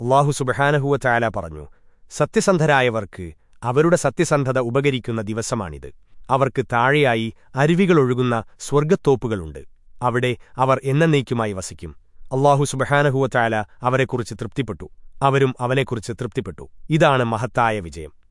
അള്ളാഹു സുബഹാനഹുവ ചായാല പറഞ്ഞു സത്യസന്ധരായവർക്ക് അവരുടെ സത്യസന്ധത ഉപകരിക്കുന്ന ദിവസമാണിത്. അവർക്ക് താഴെയായി അരുവികളൊഴുകുന്ന സ്വർഗത്തോപ്പുകളുണ്ട്. അവിടെ അവർ എന്നേക്കുമായി വസിക്കും. അള്ളാഹു സുബഹാനഹുവ ചായാല അവരെക്കുറിച്ച് തൃപ്തിപ്പെട്ടു. അവരും അവനെക്കുറിച്ച് തൃപ്തിപ്പെട്ടു. ഇതാണ് മഹത്തായ വിജയം.